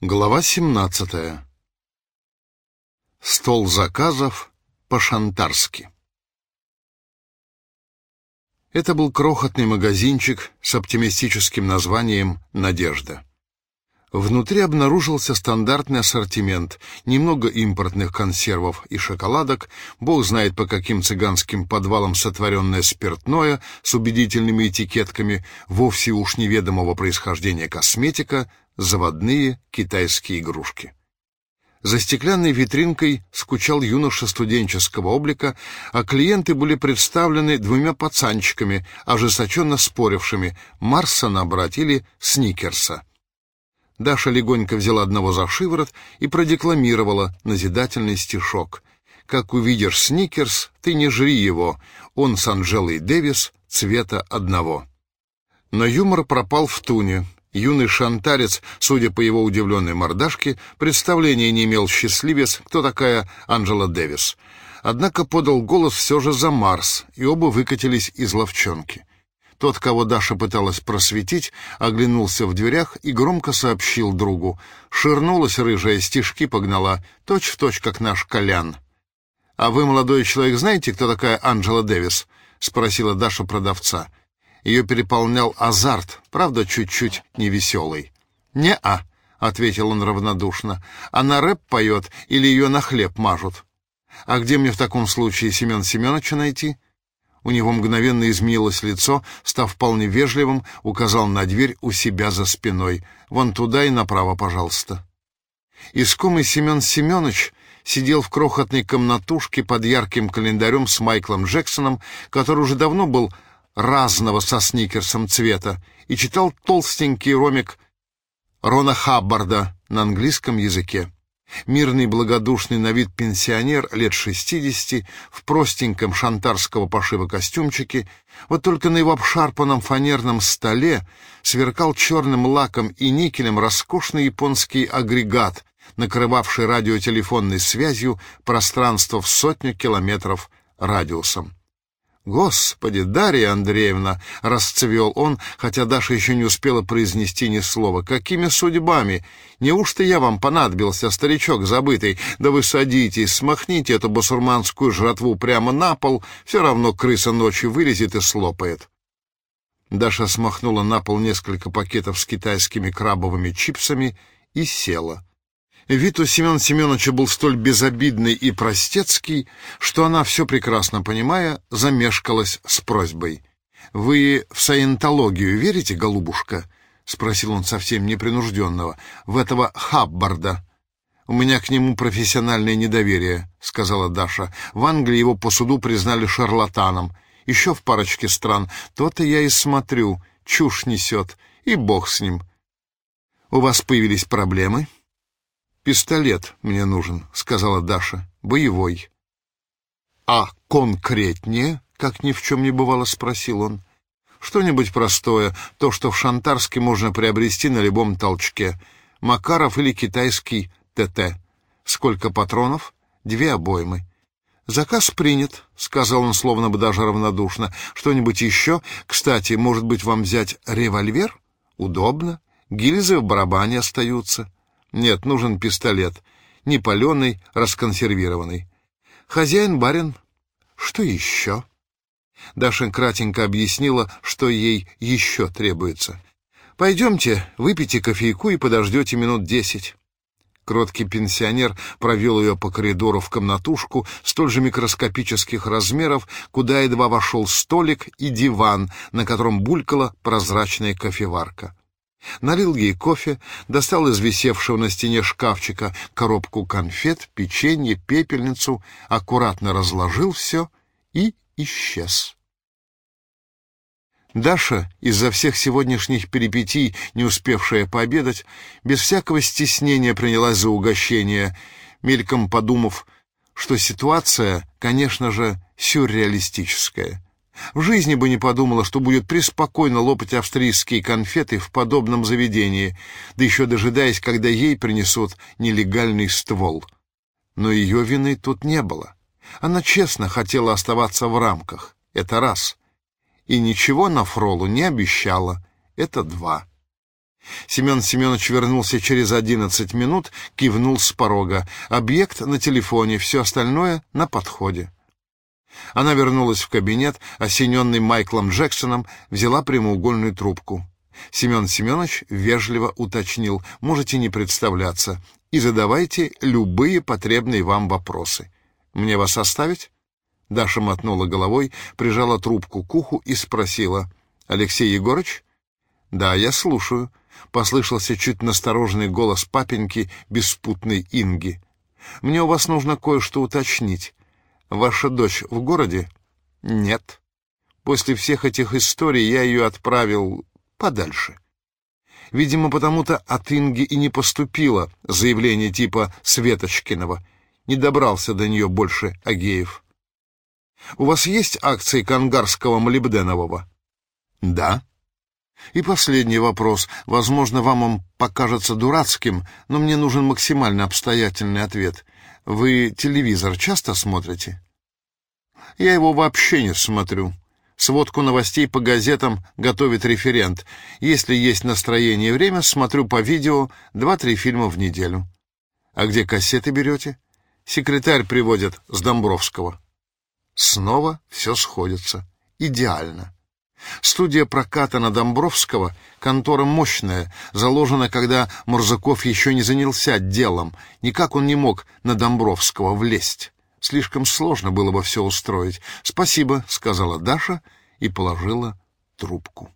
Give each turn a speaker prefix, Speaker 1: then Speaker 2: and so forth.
Speaker 1: Глава 17. Стол заказов по-шантарски. Это был крохотный магазинчик с оптимистическим названием «Надежда». Внутри обнаружился стандартный ассортимент, немного импортных консервов и шоколадок, бог знает по каким цыганским подвалам сотворенное спиртное с убедительными этикетками, вовсе уж неведомого происхождения косметика, заводные китайские игрушки. За стеклянной витринкой скучал юноша студенческого облика, а клиенты были представлены двумя пацанчиками, ожесточенно спорившими, Марса набрать или Сникерса. Даша легонько взяла одного за шиворот и продекламировала назидательный стишок. «Как увидишь Сникерс, ты не жри его, он с Анжелой Дэвис цвета одного». Но юмор пропал в туне, Юный шантарец, судя по его удивленной мордашке, представления не имел счастливец, кто такая Анжела Дэвис. Однако подал голос все же за Марс, и оба выкатились из ловчонки. Тот, кого Даша пыталась просветить, оглянулся в дверях и громко сообщил другу. Ширнулась рыжая, стишки погнала, точь-в-точь, точь, как наш Колян. «А вы, молодой человек, знаете, кто такая Анжела Дэвис?» — спросила Даша продавца. Ее переполнял азарт, правда, чуть-чуть невеселый. «Не-а», — ответил он равнодушно. «Она рэп поет или ее на хлеб мажут?» «А где мне в таком случае Семен Семеновича найти?» У него мгновенно изменилось лицо, став вполне вежливым, указал на дверь у себя за спиной. «Вон туда и направо, пожалуйста». Искомый Семен Семенович сидел в крохотной комнатушке под ярким календарем с Майклом Джексоном, который уже давно был разного со сникерсом цвета и читал толстенький ромик Рона Хаббарда на английском языке. Мирный благодушный на вид пенсионер лет шестидесяти в простеньком шантарского пошива костюмчике, вот только на его обшарпанном фанерном столе сверкал черным лаком и никелем роскошный японский агрегат, накрывавший радиотелефонной связью пространство в сотню километров радиусом. «Господи, Дарья Андреевна!» — расцвел он, хотя Даша еще не успела произнести ни слова. «Какими судьбами? Неужто я вам понадобился, старичок забытый? Да вы садитесь, смахните эту басурманскую жратву прямо на пол, все равно крыса ночью вылезет и слопает». Даша смахнула на пол несколько пакетов с китайскими крабовыми чипсами и села. Вид у Семена Семеновича был столь безобидный и простецкий, что она, все прекрасно понимая, замешкалась с просьбой. «Вы в саентологию верите, голубушка?» — спросил он совсем непринужденного. «В этого Хаббарда». «У меня к нему профессиональное недоверие», — сказала Даша. «В Англии его по суду признали шарлатаном. Еще в парочке стран. То-то я и смотрю. Чушь несет. И бог с ним». «У вас появились проблемы?» «Пистолет мне нужен», — сказала Даша. «Боевой». «А конкретнее?» — как ни в чем не бывало, спросил он. «Что-нибудь простое, то, что в Шантарске можно приобрести на любом толчке. Макаров или китайский ТТ. Сколько патронов? Две обоймы». «Заказ принят», — сказал он словно бы даже равнодушно. «Что-нибудь еще? Кстати, может быть, вам взять револьвер? Удобно. Гильзы в барабане остаются». Нет, нужен пистолет. Не паленый, расконсервированный. Хозяин, барин. Что еще? Даша кратенько объяснила, что ей еще требуется. «Пойдемте, выпейте кофейку и подождете минут десять». Кроткий пенсионер провел ее по коридору в комнатушку столь же микроскопических размеров, куда едва вошел столик и диван, на котором булькала прозрачная кофеварка. Налил ей кофе, достал из висевшего на стене шкафчика коробку конфет, печенье, пепельницу, аккуратно разложил все и исчез. Даша, из-за всех сегодняшних перипетий, не успевшая пообедать, без всякого стеснения принялась за угощение, мельком подумав, что ситуация, конечно же, сюрреалистическая — в жизни бы не подумала, что будет преспокойно лопать австрийские конфеты в подобном заведении, да еще дожидаясь, когда ей принесут нелегальный ствол. Но ее вины тут не было. Она честно хотела оставаться в рамках. Это раз. И ничего на Фролу не обещала. Это два. Семен Семенович вернулся через одиннадцать минут, кивнул с порога. Объект на телефоне, все остальное на подходе. Она вернулась в кабинет, осененный Майклом Джексоном, взяла прямоугольную трубку. Семен Семенович вежливо уточнил, можете не представляться, и задавайте любые потребные вам вопросы. Мне вас оставить? Даша мотнула головой, прижала трубку к уху и спросила. «Алексей Егорыч?» «Да, я слушаю», — послышался чуть настороженный голос папеньки, беспутной Инги. «Мне у вас нужно кое-что уточнить. Ваша дочь в городе?» «Нет. После всех этих историй я ее отправил подальше». Видимо, потому-то от Инги и не поступило заявление типа Светочкиного. Не добрался до нее больше Агеев. «У вас есть акции Кангарского молибденового?» «Да». И последний вопрос. Возможно, вам он покажется дурацким, но мне нужен максимально обстоятельный ответ. Вы телевизор часто смотрите? Я его вообще не смотрю. Сводку новостей по газетам готовит референт. Если есть настроение и время, смотрю по видео два-три фильма в неделю. А где кассеты берете? Секретарь приводит с Домбровского. Снова все сходится. Идеально. Студия проката на Домбровского — контора мощная, заложена, когда Мурзаков еще не занялся делом. Никак он не мог на Домбровского влезть. Слишком сложно было бы все устроить. «Спасибо», — сказала Даша и положила трубку.